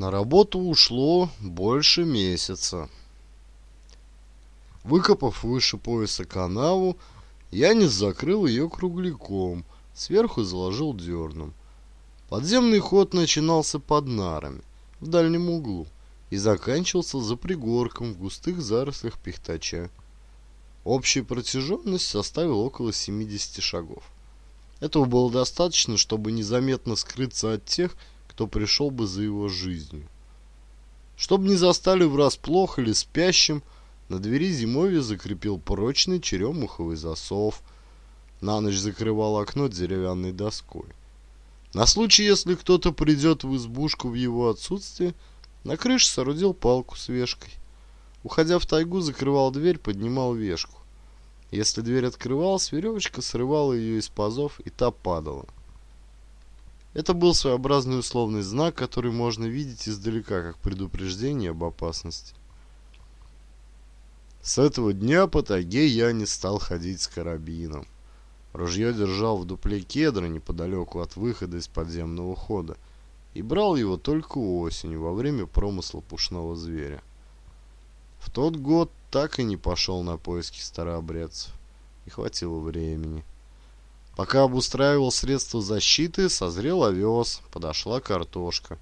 На работу ушло больше месяца. Выкопав выше пояса канаву, я не закрыл ее кругляком, сверху заложил дерном. Подземный ход начинался под нарами, в дальнем углу, и заканчивался за пригорком в густых зарослях пихтача. Общая протяженность составила около 70 шагов. Этого было достаточно, чтобы незаметно скрыться от тех, кто пришел бы за его жизнью. Чтобы не застали врасплох или спящим, на двери зимовья закрепил прочный черемуховый засов. На ночь закрывал окно деревянной доской. На случай, если кто-то придет в избушку в его отсутствие, на крыше соорудил палку с вешкой. Уходя в тайгу, закрывал дверь, поднимал вешку. Если дверь открывалась, веревочка срывала ее из пазов, и та падала. Это был своеобразный условный знак, который можно видеть издалека, как предупреждение об опасности. С этого дня по тайге я не стал ходить с карабином. Ружье держал в дупле кедра неподалеку от выхода из подземного хода и брал его только осенью во время промысла пушного зверя. В тот год так и не пошел на поиски старообрядцев. Не хватило времени. Пока обустраивал средства защиты, созрел овес, подошла картошка.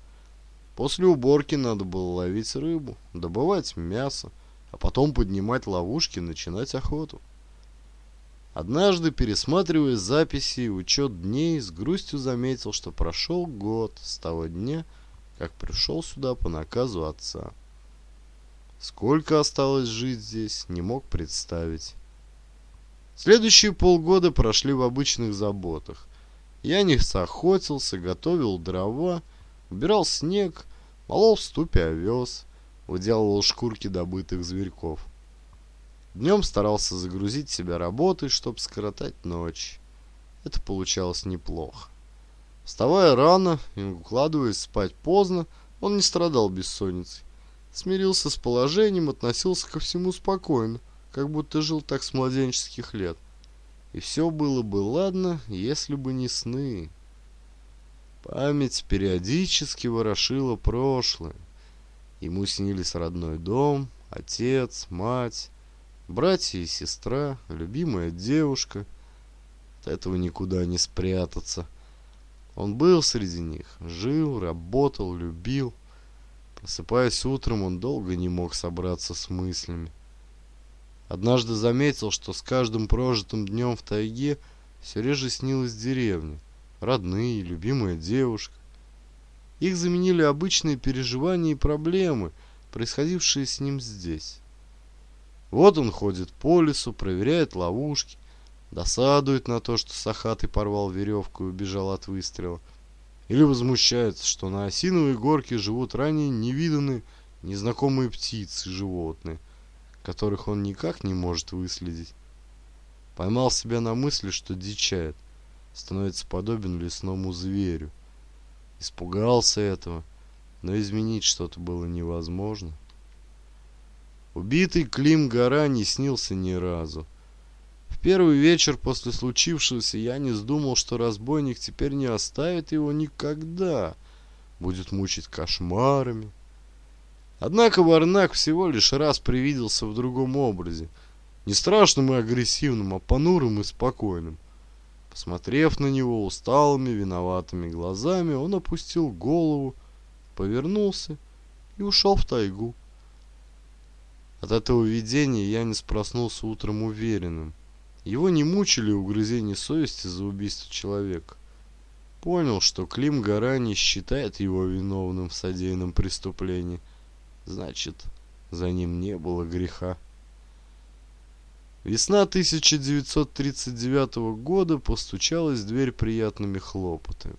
После уборки надо было ловить рыбу, добывать мясо, а потом поднимать ловушки и начинать охоту. Однажды, пересматривая записи и учет дней, с грустью заметил, что прошел год с того дня, как пришел сюда по наказу отца. Сколько осталось жить здесь, не мог представить. Следующие полгода прошли в обычных заботах. Я не сохотился, готовил дрова, убирал снег, молол в ступе овес, уделывал шкурки добытых зверьков. Днем старался загрузить себя работой, чтобы скоротать ночь. Это получалось неплохо. Вставая рано и укладываясь спать поздно, он не страдал бессонницей. Смирился с положением, относился ко всему спокойно как будто жил так с младенческих лет. И все было бы ладно, если бы не сны. Память периодически ворошила прошлое. Ему снились родной дом, отец, мать, братья и сестра, любимая девушка. От этого никуда не спрятаться. Он был среди них, жил, работал, любил. Просыпаясь утром, он долго не мог собраться с мыслями. Однажды заметил, что с каждым прожитым днем в тайге все реже снилась деревня, родные, любимая девушка. Их заменили обычные переживания и проблемы, происходившие с ним здесь. Вот он ходит по лесу, проверяет ловушки, досадует на то, что Сахатый порвал веревку и убежал от выстрела. Или возмущается, что на осиновой горке живут ранее невиданные, незнакомые птицы и животные которых он никак не может выследить. Поймал себя на мысли, что дичает, становится подобен лесному зверю. Испугался этого, но изменить что-то было невозможно. Убитый Клим Гора не снился ни разу. В первый вечер после случившегося я не сдумал, что разбойник теперь не оставит его никогда. Будет мучить кошмарами, Однако Варнак всего лишь раз привиделся в другом образе. Не страшным и агрессивным, а понурым и спокойным. Посмотрев на него усталыми, виноватыми глазами, он опустил голову, повернулся и ушел в тайгу. От этого видения Янис проснулся утром уверенным. Его не мучили угрызения совести за убийство человека. Понял, что Клим Гарани считает его виновным в содеянном преступлении – Значит, за ним не было греха. Весна 1939 года постучалась в дверь приятными хлопотами.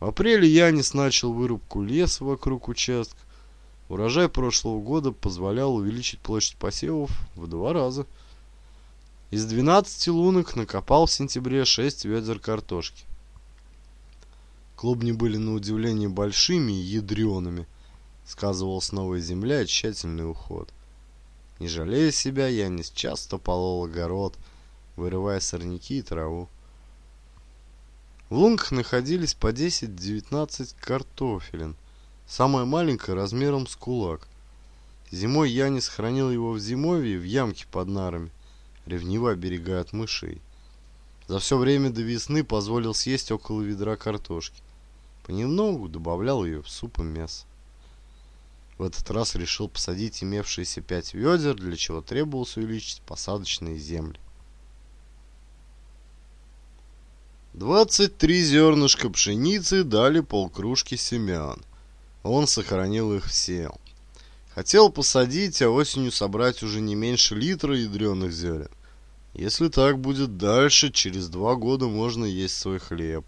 В апреле Янис начал вырубку леса вокруг участка. Урожай прошлого года позволял увеличить площадь посевов в два раза. Из 12 лунок накопал в сентябре 6 ведер картошки. Клубни были на удивление большими и ядреными – Сказывалась новая земля и тщательный уход. Не жалея себя, я не часто полол огород, вырывая сорняки и траву. В лунках находились по 10-19 картофелин, самая маленькая размером с кулак. Зимой я не сохранил его в зимовье в ямке под нарами, ревниво оберегая от мышей. За все время до весны позволил съесть около ведра картошки. Понемногу добавлял ее в суп и мясо. В этот раз решил посадить имевшиеся пять ведер, для чего требовалось увеличить посадочные земли. 23 зернышка пшеницы дали полкружки семян. Он сохранил их все. Хотел посадить, а осенью собрать уже не меньше литра ядреных зерен. Если так будет дальше, через два года можно есть свой хлеб.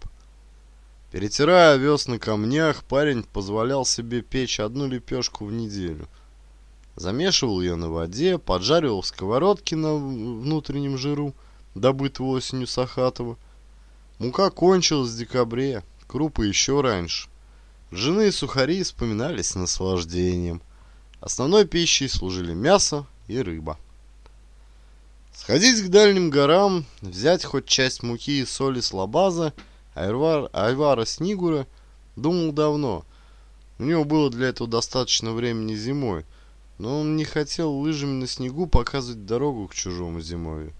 Перетирая овес на камнях, парень позволял себе печь одну лепешку в неделю. Замешивал ее на воде, поджаривал в сковородке на внутреннем жиру, добытого осенью Сахатова. Мука кончилась в декабре, крупы еще раньше. Жены и сухари вспоминались с наслаждением. Основной пищей служили мясо и рыба. Сходить к дальним горам, взять хоть часть муки и соли с лабаза – Айвар, Айвара Снигура думал давно. У него было для этого достаточно времени зимой, но он не хотел лыжами на снегу показывать дорогу к чужому зимовью.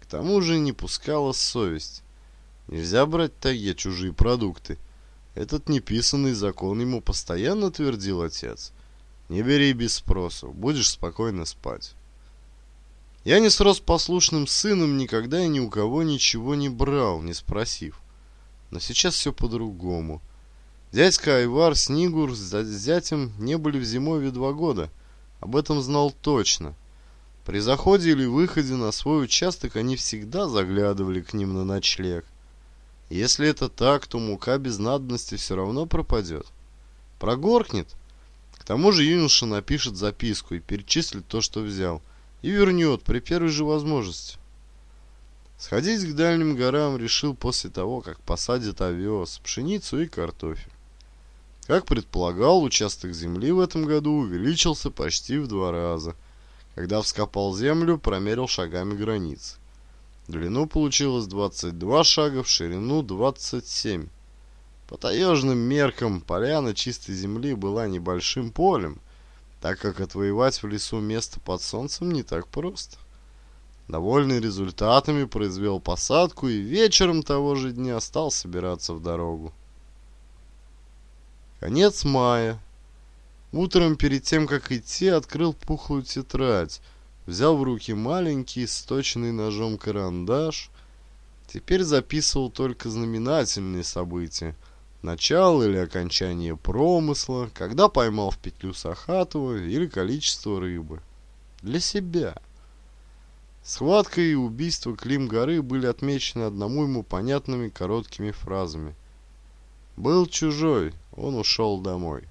К тому же не пускала совесть. Нельзя брать в тайге чужие продукты. Этот неписанный закон ему постоянно твердил отец. Не бери без спросу, будешь спокойно спать. Я не срос послушным сыном, никогда и ни у кого ничего не брал, не спросив. Но сейчас все по-другому. Дядька Айвар Снигур с зятем не были в зимовье два года. Об этом знал точно. При заходе или выходе на свой участок они всегда заглядывали к ним на ночлег. Если это так, то мука без надобности все равно пропадет. Прогоркнет. К тому же юноша напишет записку и перечислит то, что взял. И вернет при первой же возможности. Сходить к дальним горам решил после того, как посадит овес, пшеницу и картофель. Как предполагал, участок земли в этом году увеличился почти в два раза. Когда вскопал землю, промерил шагами границ. Длину получилось 22 шага, в ширину 27. По таежным меркам поляна чистой земли была небольшим полем, так как отвоевать в лесу место под солнцем не так просто довольный результатами, произвел посадку и вечером того же дня стал собираться в дорогу. Конец мая. Утром перед тем, как идти, открыл пухлую тетрадь, взял в руки маленький, сточенный ножом карандаш. Теперь записывал только знаменательные события. Начало или окончание промысла, когда поймал в петлю Сахатова или количество рыбы. Для себя. Схватка и убийство Клим-горы были отмечены одному ему понятными короткими фразами. «Был чужой, он ушел домой».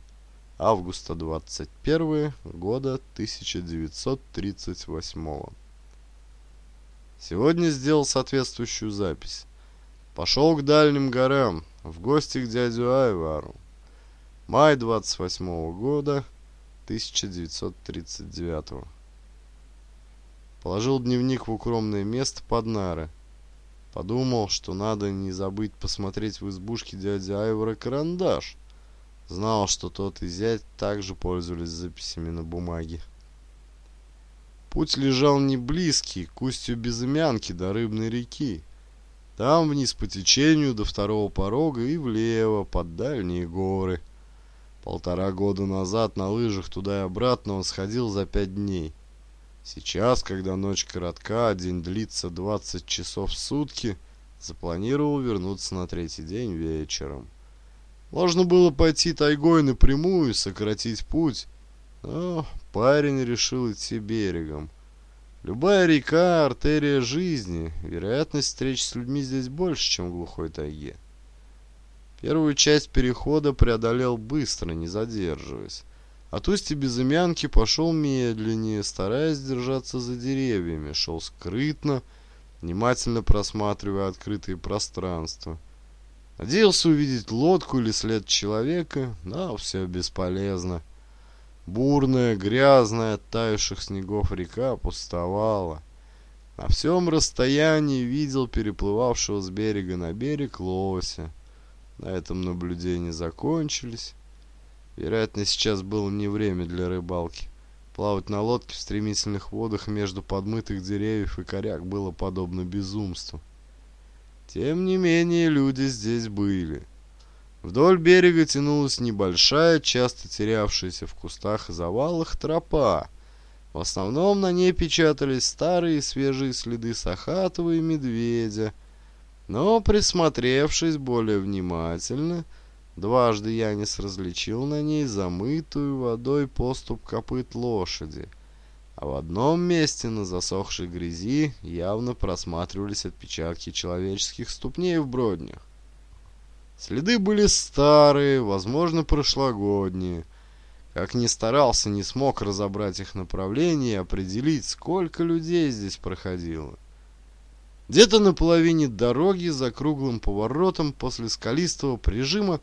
Августа 21 года 1938 Сегодня сделал соответствующую запись. Пошел к дальним горам, в гости к дядю Айвару. Май 28 -го года 1939 -го. Положил дневник в укромное место под нары. Подумал, что надо не забыть посмотреть в избушке дяди Айвора карандаш. Знал, что тот и зять также пользовались записями на бумаге. Путь лежал не близкий, к устью безымянки до рыбной реки. Там вниз по течению до второго порога и влево, под дальние горы. Полтора года назад на лыжах туда и обратно он сходил за пять дней. Сейчас, когда ночь коротка, день длится 20 часов в сутки, запланировал вернуться на третий день вечером. Можно было пойти тайгой напрямую и сократить путь, но парень решил идти берегом. Любая река – артерия жизни, вероятность встречи с людьми здесь больше, чем в глухой тайге. Первую часть перехода преодолел быстро, не задерживаясь. А от устья безымянки пошел медленнее, стараясь держаться за деревьями. Шел скрытно, внимательно просматривая открытые пространства. Надеялся увидеть лодку или след человека, но все бесполезно. Бурная, грязная, от таявших снегов река пустовала. На всем расстоянии видел переплывавшего с берега на берег лося. На этом наблюдения закончились. Вероятно, сейчас было не время для рыбалки. Плавать на лодке в стремительных водах между подмытых деревьев и коряк было подобно безумству. Тем не менее, люди здесь были. Вдоль берега тянулась небольшая, часто терявшаяся в кустах и завалах тропа. В основном на ней печатались старые свежие следы Сахатова и Медведя. Но, присмотревшись более внимательно, Дважды Янис различил на ней замытую водой поступ копыт лошади, а в одном месте на засохшей грязи явно просматривались отпечатки человеческих ступней в броднях. Следы были старые, возможно, прошлогодние. Как ни старался, не смог разобрать их направление и определить, сколько людей здесь проходило. Где-то на половине дороги за круглым поворотом после скалистого прижима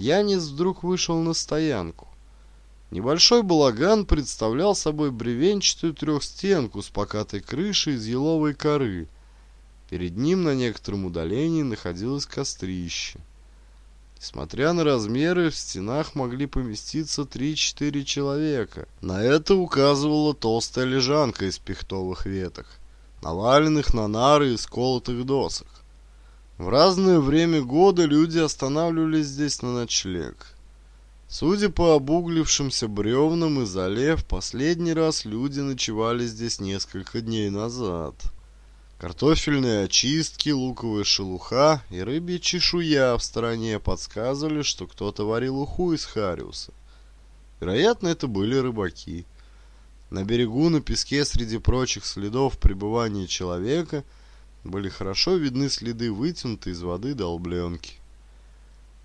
Янис вдруг вышел на стоянку. Небольшой балаган представлял собой бревенчатую трехстенку с покатой крышей из еловой коры. Перед ним на некотором удалении находилось кострище. Несмотря на размеры, в стенах могли поместиться 3-4 человека. На это указывала толстая лежанка из пихтовых веток, наваленных на нары и сколотых досок. В разное время года люди останавливались здесь на ночлег. Судя по обуглившимся бревнам и зале, в последний раз люди ночевали здесь несколько дней назад. Картофельные очистки, луковая шелуха и рыбья чешуя в стороне подсказывали, что кто-то варил уху из хариуса. Вероятно, это были рыбаки. На берегу, на песке, среди прочих следов пребывания человека – были хорошо видны следы вытянутой из воды долбленки.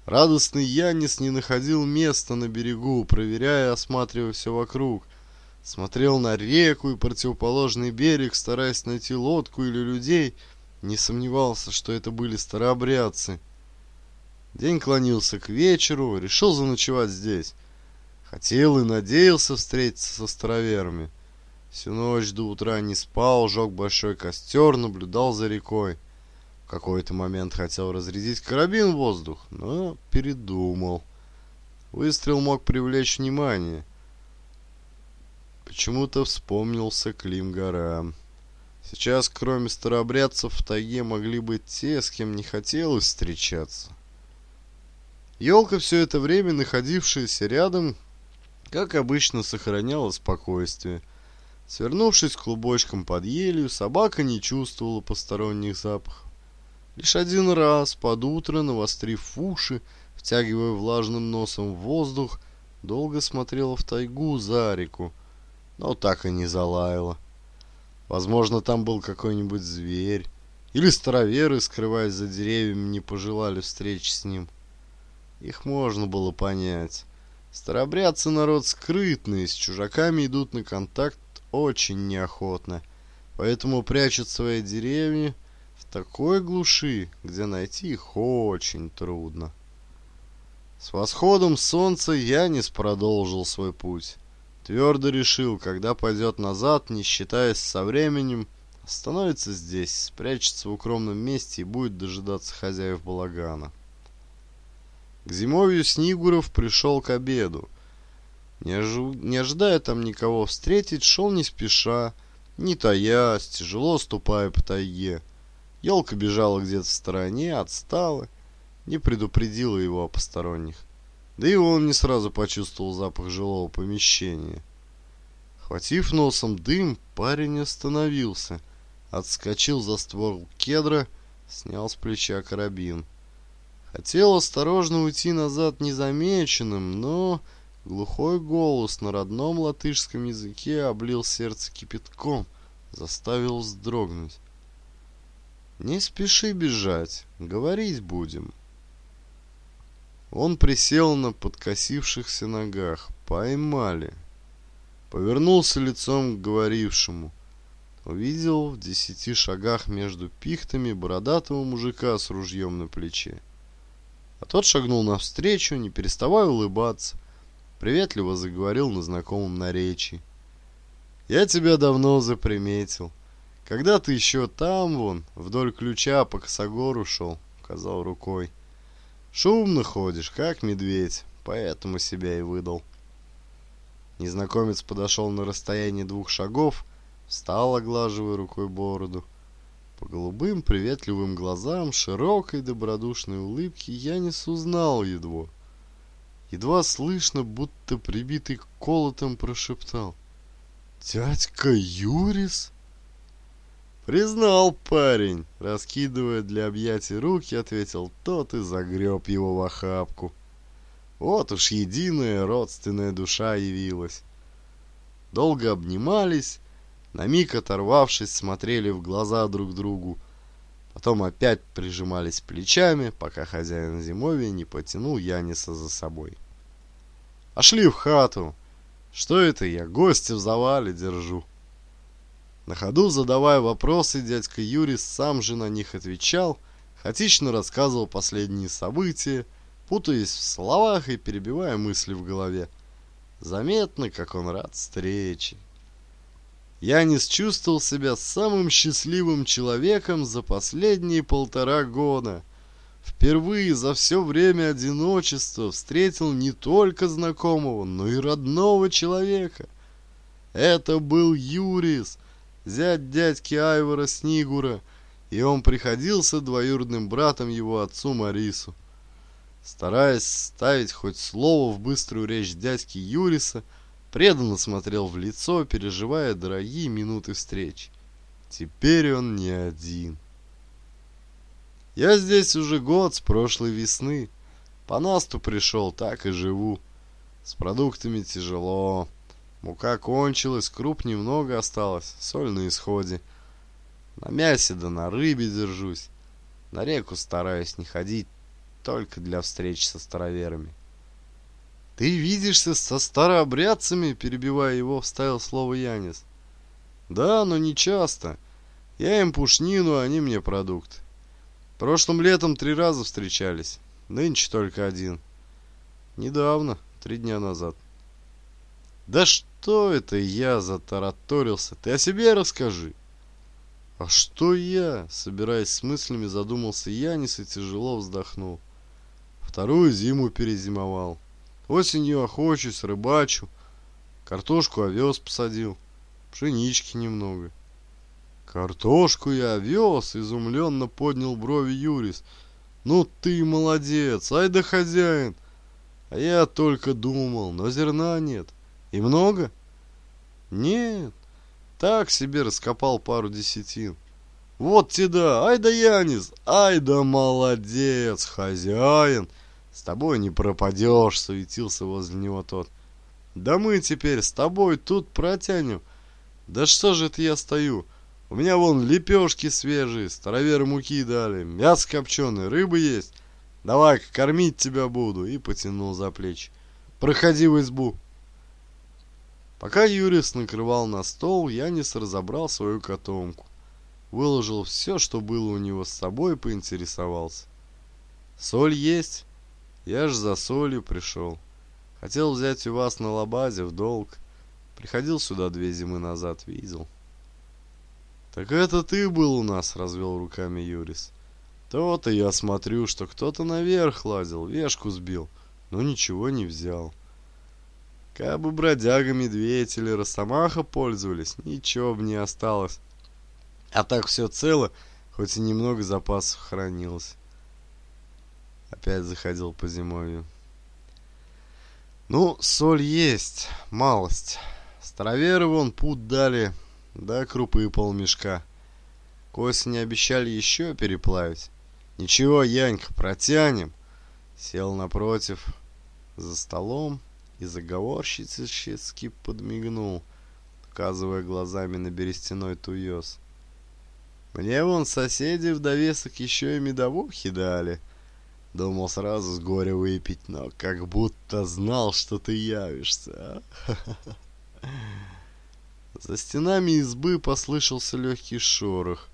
Радостный Янис не находил места на берегу, проверяя осматривая все вокруг. Смотрел на реку и противоположный берег, стараясь найти лодку или людей. Не сомневался, что это были старообрядцы. День клонился к вечеру, решил заночевать здесь. Хотел и надеялся встретиться со староверами. Всю ночь до утра не спал, жег большой костер, наблюдал за рекой. В какой-то момент хотел разрядить карабин в воздух, но передумал. Выстрел мог привлечь внимание. Почему-то вспомнился Клим-гора. Сейчас, кроме старобрядцев, в тайге могли быть те, с кем не хотелось встречаться. Ёлка все это время находившаяся рядом, как обычно, сохраняла спокойствие – Свернувшись клубочком под елью, собака не чувствовала посторонних запахов. Лишь один раз под утро, навострив уши, втягивая влажным носом в воздух, долго смотрела в тайгу за реку, но так и не залаяла. Возможно, там был какой-нибудь зверь, или староверы, скрываясь за деревьями, не пожелали встречи с ним. Их можно было понять. Старобрядцы народ скрытный, с чужаками идут на контакт очень неохотно, поэтому прячут свои деревни в такой глуши, где найти их очень трудно. С восходом солнца Янис продолжил свой путь. Твердо решил, когда пойдет назад, не считаясь со временем, остановится здесь, спрячется в укромном месте и будет дожидаться хозяев балагана. К зимовью Снигуров пришел к обеду. Не, ожи... не ожидая там никого встретить, шел не спеша, не таясь, тяжело ступая по тайге. Елка бежала где-то в стороне, отстала, не предупредила его о посторонних. Да и он не сразу почувствовал запах жилого помещения. Хватив носом дым, парень остановился, отскочил за ствол кедра, снял с плеча карабин. Хотел осторожно уйти назад незамеченным, но Глухой голос на родном латышском языке облил сердце кипятком, заставил вздрогнуть. «Не спеши бежать, говорить будем». Он присел на подкосившихся ногах. Поймали. Повернулся лицом к говорившему. Увидел в десяти шагах между пихтами бородатого мужика с ружьем на плече. А тот шагнул навстречу, не переставая улыбаться приветливо заговорил на знакомом наречии. «Я тебя давно заприметил. Когда ты еще там, вон, вдоль ключа по косогору шел», — указал рукой. «Шумно ходишь, как медведь, поэтому себя и выдал». Незнакомец подошел на расстояние двух шагов, встал, оглаживая рукой бороду. По голубым приветливым глазам, широкой добродушной улыбки я не узнал едва едва слышно, будто прибитый колотом прошептал. «Дядька Юрис?» «Признал парень!» Раскидывая для объятий руки, ответил тот и загреб его в охапку. Вот уж единая родственная душа явилась. Долго обнимались, на миг оторвавшись, смотрели в глаза друг другу, Потом опять прижимались плечами, пока хозяин зимовья не потянул Яниса за собой. «А шли в хату! Что это я, гости в завале держу!» На ходу, задавая вопросы, дядька Юрий сам же на них отвечал, хаотично рассказывал последние события, путаясь в словах и перебивая мысли в голове. Заметно, как он рад встрече. Янис чувствовал себя самым счастливым человеком за последние полтора года. Впервые за все время одиночества встретил не только знакомого, но и родного человека. Это был Юрис, зять дядьки Айвора Снигура, и он приходился двоюродным братом его отцу Марису. Стараясь ставить хоть слово в быструю речь дядьки Юриса, преданно смотрел в лицо, переживая дорогие минуты встреч. Теперь он не один. Я здесь уже год с прошлой весны. По насту пришел, так и живу. С продуктами тяжело. Мука кончилась, круп немного осталось, соль на исходе. На мясе да на рыбе держусь. На реку стараюсь не ходить, только для встреч со староверами. «Ты видишься со старообрядцами?» – перебивая его, вставил слово Янис. «Да, но не часто. Я им пушнину, а они мне продукт. Прошлым летом три раза встречались, нынче только один. Недавно, три дня назад». «Да что это я?» – затараторился. «Ты о себе расскажи». «А что я?» – собираясь с мыслями, задумался Янис и тяжело вздохнул. «Вторую зиму перезимовал». Осенью охочусь, рыбачу. Картошку, овес посадил. Пшенички немного. Картошку я овес, изумленно поднял брови Юрис. Ну ты молодец, ай да хозяин. А я только думал, но зерна нет. И много? Нет. Так себе раскопал пару десятин. Вот тебя, ай да Янис, ай да молодец, хозяин. С тобой не пропадешь, суетился возле него тот. Да мы теперь с тобой тут протянем. Да что же это я стою? У меня вон лепешки свежие, старовер муки дали, мясо копченое, рыба есть. Давай кормить тебя буду. И потянул за плечи. Проходи в избу. Пока Юрис накрывал на стол, Янис разобрал свою котомку. Выложил все, что было у него с собой, и поинтересовался. «Соль есть?» Я ж за солью пришел. Хотел взять у вас на лабазе в долг. Приходил сюда две зимы назад, видел. Так это ты был у нас, развел руками Юрис. То-то я смотрю, что кто-то наверх лазил, вешку сбил, но ничего не взял. Кабы бродяга, медведь или росомаха пользовались, ничего бы не осталось. А так все цело, хоть и немного запасов хранилось. Опять заходил по зимовью. Ну, соль есть, малость. Староверы вон пуд дали, да крупы полмешка. К не обещали еще переплавить. Ничего, Янька, протянем. Сел напротив за столом и заговорщически подмигнул, указывая глазами на берестяной туез. Мне вон соседи в довесок еще и медовухи дали — Думал сразу с горя выпить, но как будто знал, что ты явишься. А? За стенами избы послышался легкий шорох.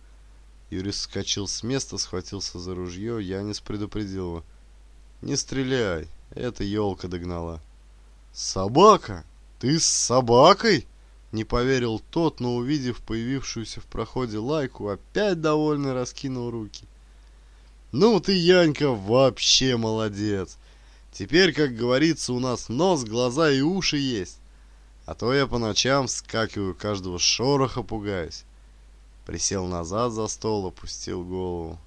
Юрий вскочил с места, схватился за ружье, Я не предупредил его. «Не стреляй, эта елка догнала». «Собака! Ты с собакой?» Не поверил тот, но увидев появившуюся в проходе лайку, опять довольно раскинул руки. Ну ты, Янька, вообще молодец. Теперь, как говорится, у нас нос, глаза и уши есть. А то я по ночам вскакиваю, каждого шороха пугаюсь. Присел назад за стол, опустил голову.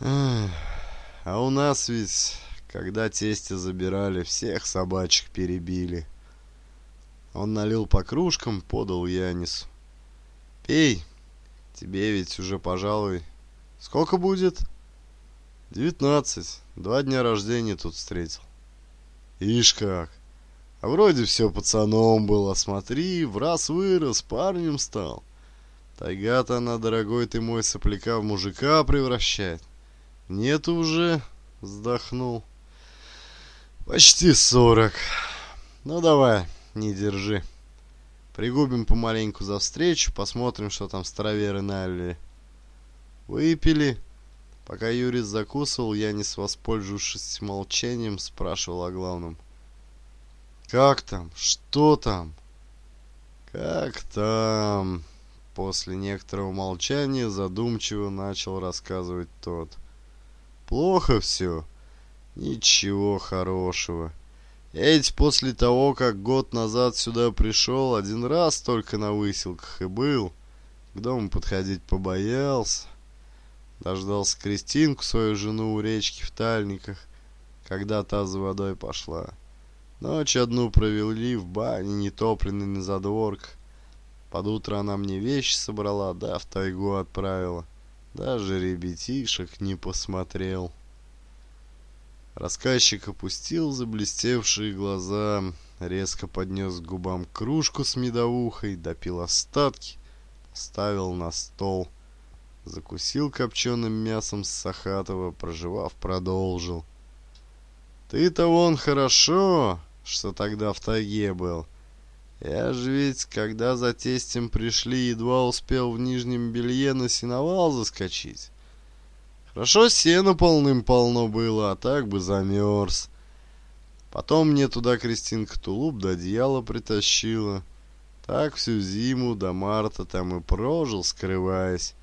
А у нас ведь, когда тесте забирали, всех собачек перебили. Он налил по кружкам, подал Янису. «Пей, тебе ведь уже, пожалуй, Сколько будет? Девятнадцать. Два дня рождения тут встретил. Ишь как. А вроде все пацаном было, смотри, в раз вырос, парнем стал. Тайга-то она, дорогой ты мой, сопляка в мужика превращает. Нет уже, вздохнул. Почти сорок. Ну давай, не держи. Пригубим помаленьку за встречу, посмотрим, что там староверы налили. «Выпили?» Пока Юрий закусывал, я, не воспользовавшись молчанием, спрашивал о главном. «Как там? Что там?» «Как там?» После некоторого молчания задумчиво начал рассказывать тот. «Плохо все?» «Ничего хорошего. Эти после того, как год назад сюда пришел, один раз только на выселках и был. К дому подходить побоялся. Дождался Кристинку, свою жену, у речки в Тальниках, когда та за водой пошла. Ночь одну провели в бане, нетопленной на задворках. Под утро она мне вещи собрала, да в тайгу отправила. Даже ребятишек не посмотрел. Рассказчик опустил заблестевшие глаза, резко поднес к губам кружку с медовухой, допил остатки, ставил на стол — Закусил копченым мясом с Сахатова, проживав, продолжил. «Ты-то вон хорошо, что тогда в тайге был. Я же ведь, когда за тестем пришли, едва успел в нижнем белье на сеновал заскочить. Хорошо, сено полным-полно было, а так бы замерз. Потом мне туда Кристинка тулуп до да одеяла притащила. Так всю зиму до марта там и прожил, скрываясь.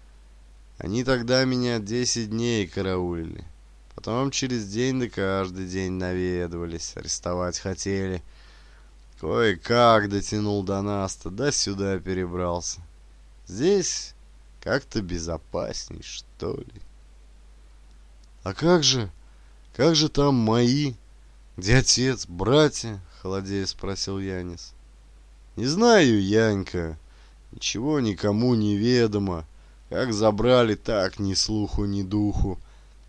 Они тогда меня десять дней караулили. Потом через день да каждый день наведывались, арестовать хотели. Кое-как дотянул до нас да сюда перебрался. Здесь как-то безопасней, что ли. А как же, как же там мои? Где отец, братья? Холодея спросил Янис. Не знаю, Янька, ничего никому не ведомо. Как забрали, так ни слуху, ни духу.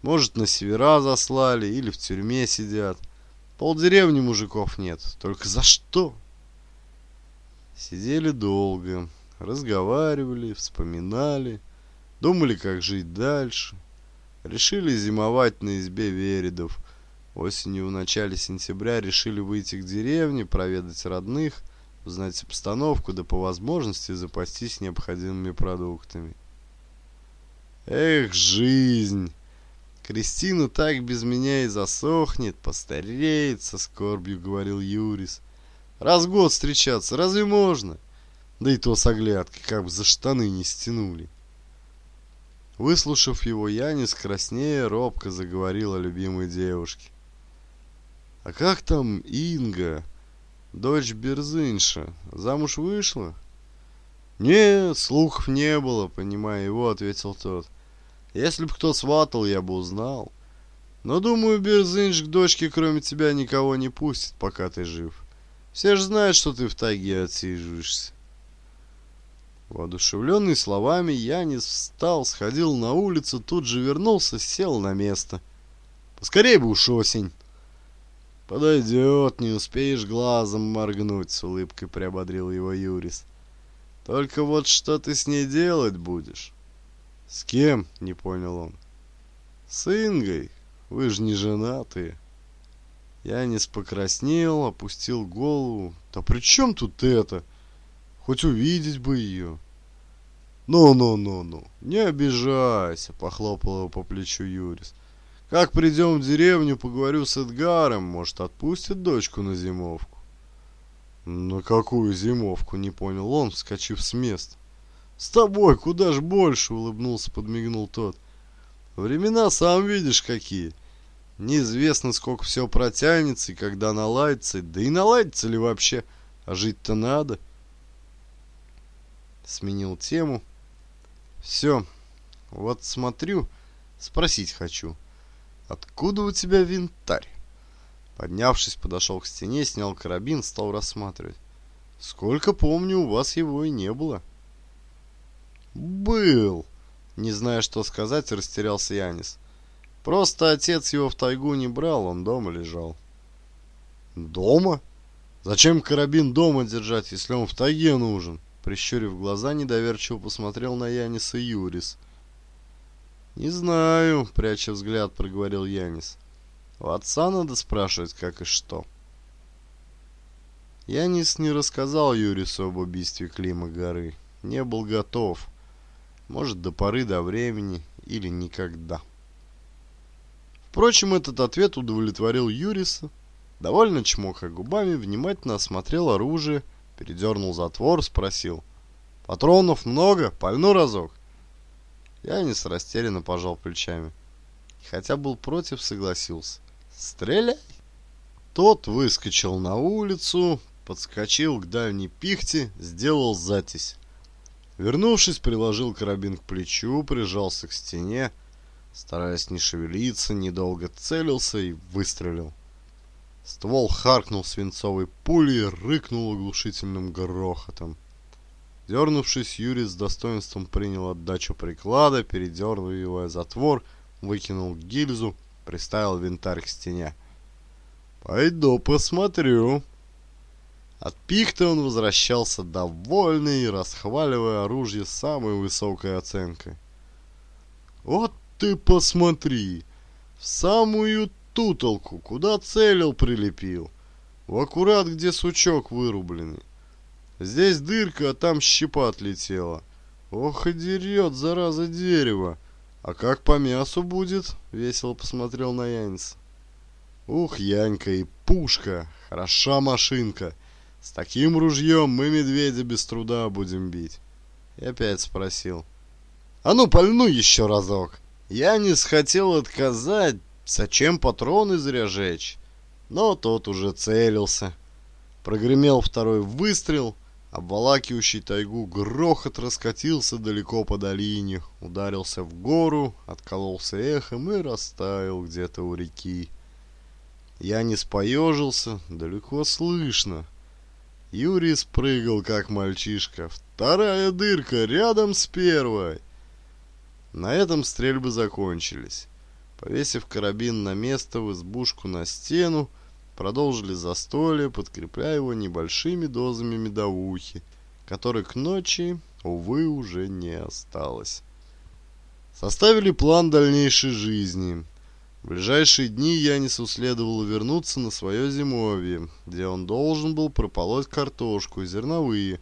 Может, на севера заслали или в тюрьме сидят. Полдеревни мужиков нет. Только за что? Сидели долго, разговаривали, вспоминали, думали, как жить дальше. Решили зимовать на избе Вередов. Осенью в начале сентября решили выйти к деревне, проведать родных, узнать обстановку, да по возможности запастись необходимыми продуктами. Эх, жизнь! Кристина так без меня и засохнет, постареет, со скорбью говорил Юрис. Раз в год встречаться разве можно? Да и то с оглядкой, как бы за штаны не стянули. Выслушав его, я не краснея робко заговорил о любимой девушке. «А как там Инга, дочь Берзынша, замуж вышла?» «Нет, слухов не было», — понимая его, ответил тот. — если б кто сватал, я бы узнал. Но, думаю, Берзынч к дочке кроме тебя никого не пустит, пока ты жив. Все же знают, что ты в тайге отсиживаешься. Воодушевленный словами, Янис встал, сходил на улицу, тут же вернулся, сел на место. Поскорей бы уж осень. Подойдет, не успеешь глазом моргнуть, с улыбкой приободрил его Юрис. Только вот что ты с ней делать будешь? «С кем?» – не понял он. «С Ингой. Вы же не женатые». Янис покраснел, опустил голову. «Да при чем тут это? Хоть увидеть бы ее». «Ну-ну-ну-ну, не обижайся», – похлопал его по плечу Юрис. «Как придем в деревню, поговорю с Эдгаром, может, отпустит дочку на зимовку». «На какую зимовку?» – не понял он, вскочив с места. «С тобой куда ж больше!» — улыбнулся, подмигнул тот. «Времена сам видишь какие. Неизвестно, сколько все протянется и когда наладится. Да и наладится ли вообще, а жить-то надо». Сменил тему. «Все, вот смотрю, спросить хочу. Откуда у тебя винтарь?» Поднявшись, подошел к стене, снял карабин, стал рассматривать. «Сколько помню, у вас его и не было». «Был!» Не зная, что сказать, растерялся Янис. «Просто отец его в тайгу не брал, он дома лежал». «Дома? Зачем карабин дома держать, если он в тайге нужен?» Прищурив глаза, недоверчиво посмотрел на Яниса Юрис. «Не знаю», — пряча взгляд, проговорил Янис. «У отца надо спрашивать, как и что». Янис не рассказал Юрису об убийстве Клима Горы. Не был готов может до поры до времени или никогда. Впрочем, этот ответ удовлетворил Юриса. Довольно чмоха губами, внимательно осмотрел оружие, передернул затвор, спросил. «Патронов много? Пальну разок?» Янис растерянно пожал плечами. Хотя был против, согласился. «Стреляй!» Тот выскочил на улицу, подскочил к дальней пихте, сделал затись. Вернувшись, приложил карабин к плечу, прижался к стене, стараясь не шевелиться, недолго целился и выстрелил. Ствол харкнул свинцовой пулей и рыкнул оглушительным грохотом. Дернувшись, Юрий с достоинством принял отдачу приклада, передергивая затвор, выкинул гильзу, приставил винтарь к стене. «Пойду посмотрю», от пихты он возвращался довольный, расхваливая оружие с самой высокой оценкой. «Вот ты посмотри! В самую тутолку, куда целил, прилепил! В аккурат, где сучок вырубленный! Здесь дырка, а там щепа отлетела! Ох и дерет, зараза, дерево! А как по мясу будет?» — весело посмотрел на Янец. «Ух, Янька и пушка! Хороша машинка!» С таким ружьем мы медведя без труда будем бить. И опять спросил. А ну, пальну еще разок. Я не схотел отказать, зачем патроны зря жечь. Но тот уже целился. Прогремел второй выстрел, обволакивающий тайгу грохот раскатился далеко по долине, ударился в гору, откололся эхом и растаял где-то у реки. Я не споежился, далеко слышно — Юрий спрыгал, как мальчишка. Вторая дырка рядом с первой. На этом стрельбы закончились. Повесив карабин на место в избушку на стену, продолжили застолье, подкрепляя его небольшими дозами медовухи, которой к ночи, увы, уже не осталось. Составили план дальнейшей жизни, в ближайшие дни Янису следовало вернуться на свое зимовье, где он должен был прополоть картошку и зерновые,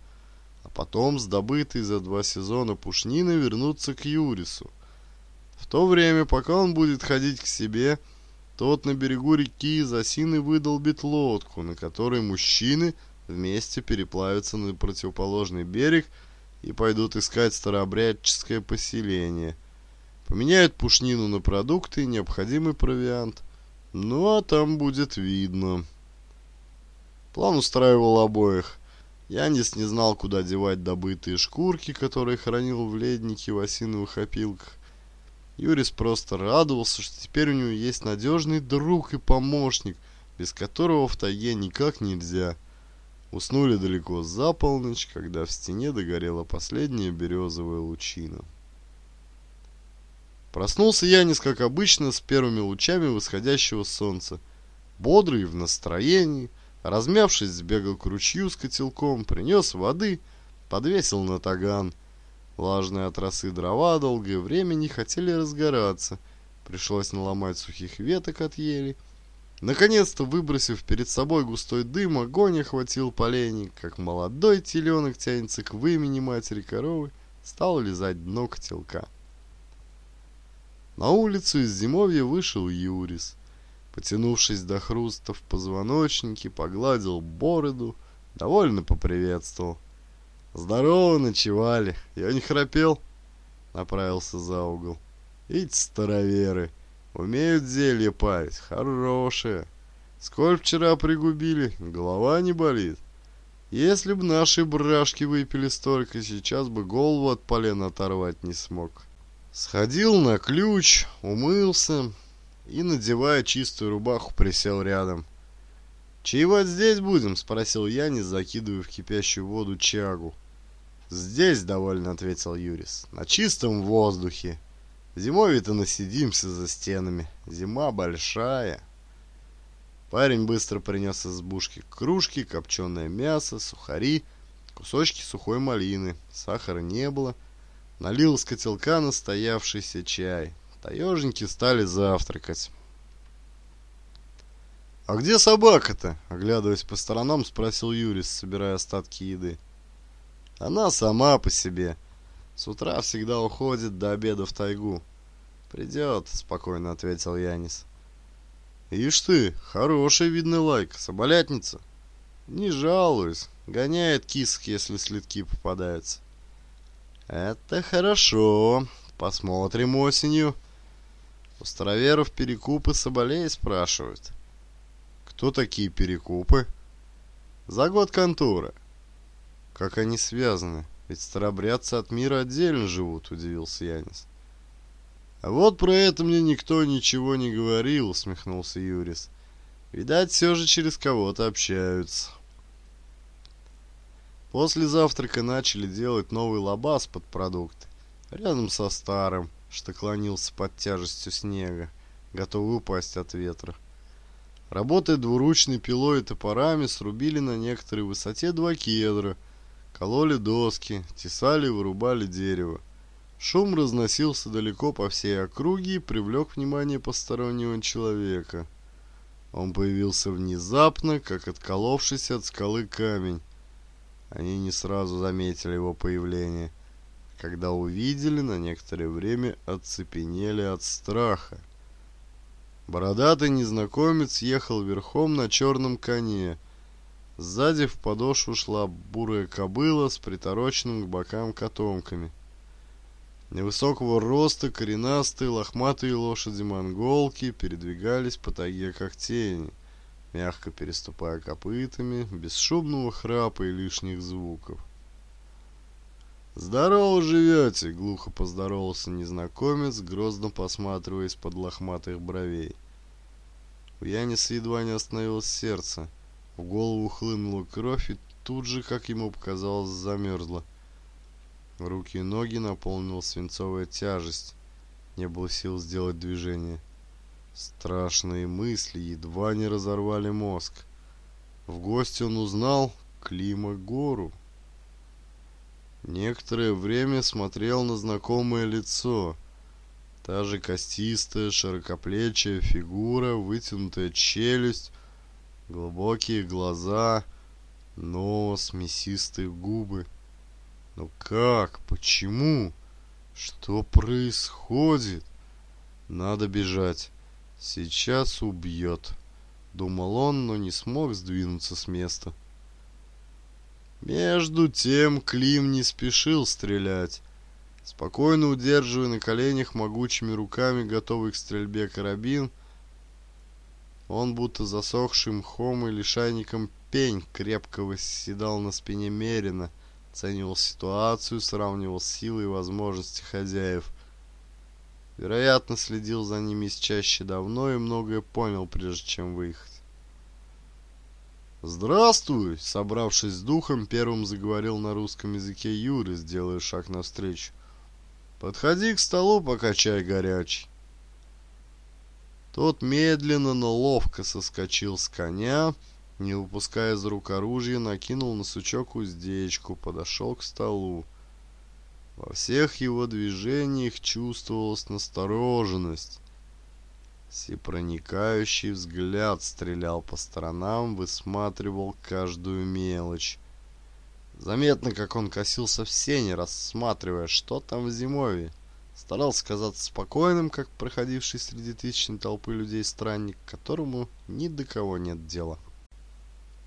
а потом с добытой за два сезона пушнины вернуться к Юрису. В то время, пока он будет ходить к себе, тот на берегу реки из осины выдолбит лодку, на которой мужчины вместе переплавятся на противоположный берег и пойдут искать старообрядческое поселение – Поменяют пушнину на продукты, и необходимый провиант. Ну а там будет видно. План устраивал обоих. Янис не знал, куда девать добытые шкурки, которые хранил в леднике в осиновых опилках. Юрис просто радовался, что теперь у него есть надежный друг и помощник, без которого в тайге никак нельзя. Уснули далеко за полночь, когда в стене догорела последняя березовая лучина. Проснулся Янис, как обычно, с первыми лучами восходящего солнца. Бодрый, в настроении, размявшись, сбегал к ручью с котелком, принес воды, подвесил на таган. Влажные отросы дрова долгое время не хотели разгораться. Пришлось наломать сухих веток от ели. Наконец-то, выбросив перед собой густой дым, огонь охватил поленник, как молодой теленок тянется к вымени матери коровы, стал лизать дно котелка. На улицу из зимовья вышел Юрис. Потянувшись до хруста в позвоночнике, погладил бороду, довольно поприветствовал. «Здорово, ночевали. Я не храпел?» Направился за угол. «Ить, староверы, умеют зелье парить, хорошее. Сколько вчера пригубили, голова не болит. Если б наши брашки выпили столько, сейчас бы голову от полена оторвать не смог». Сходил на ключ, умылся и, надевая чистую рубаху, присел рядом. «Чаевать здесь будем?» — спросил я, не закидывая в кипящую воду чагу. «Здесь довольно», — ответил Юрис. «На чистом воздухе. Зимой-то и насидимся за стенами. Зима большая». Парень быстро принес из бушки кружки, копченое мясо, сухари, кусочки сухой малины. Сахара не было — Налил из котелка настоявшийся чай. Таежники стали завтракать. «А где собака-то?» — оглядываясь по сторонам, спросил Юрис, собирая остатки еды. «Она сама по себе. С утра всегда уходит до обеда в тайгу». «Придет», — спокойно ответил Янис. «Ишь ты, хороший, видный лайк, соболятница». «Не жалуюсь. Гоняет кисок, если следки попадаются». «Это хорошо. Посмотрим осенью». У староверов перекупы соболей спрашивают. «Кто такие перекупы?» «За год контура». «Как они связаны? Ведь старобрядцы от мира отдельно живут», — удивился Янис. «А вот про это мне никто ничего не говорил», — усмехнулся Юрис. «Видать, все же через кого-то общаются». После завтрака начали делать новый лабаз под продукты, рядом со старым, что клонился под тяжестью снега, готовый упасть от ветра. Работая двуручной пилой и топорами, срубили на некоторой высоте два кедра, кололи доски, тесали и вырубали дерево. Шум разносился далеко по всей округе и привлек внимание постороннего человека. Он появился внезапно, как отколовшийся от скалы камень, они не сразу заметили его появление. Когда увидели, на некоторое время оцепенели от страха. Бородатый незнакомец ехал верхом на черном коне. Сзади в подошву шла бурая кобыла с притороченным к бокам котомками. Невысокого роста коренастые лохматые лошади-монголки передвигались по тайге как тени — мягко переступая копытами, без шумного храпа и лишних звуков. «Здорово живете!» — глухо поздоровался незнакомец, грозно посматривая из-под лохматых бровей. У Яниса едва не остановилось сердце. В голову хлынула кровь и тут же, как ему показалось, замерзла. Руки и ноги наполнила свинцовая тяжесть. Не было сил сделать движение. Страшные мысли едва не разорвали мозг. В гости он узнал Клима Гору. Некоторое время смотрел на знакомое лицо. Та же костистая, широкоплечая фигура, вытянутая челюсть, глубокие глаза, нос, мясистые губы. Но как? Почему? Что происходит? Надо бежать. «Сейчас убьет», — думал он, но не смог сдвинуться с места. Между тем Клим не спешил стрелять, спокойно удерживая на коленях могучими руками готовый к стрельбе карабин. Он будто засохшим мхом и лишайником пень крепко восседал на спине Мерина, оценивал ситуацию, сравнивал силы и возможности хозяев. Вероятно, следил за ними из чаще давно и многое понял, прежде чем выехать. «Здравствуй!» — собравшись с духом, первым заговорил на русском языке Юрий, сделая шаг навстречу. «Подходи к столу, пока чай горячий». Тот медленно, но ловко соскочил с коня, не выпуская из рук оружия, накинул на сучок уздечку, подошел к столу. Во всех его движениях чувствовалась настороженность. Всепроникающий взгляд стрелял по сторонам, высматривал каждую мелочь. Заметно, как он косился в сене, рассматривая, что там в зимовье. Старался казаться спокойным, как проходивший среди тысячной толпы людей странник, которому ни до кого нет дела.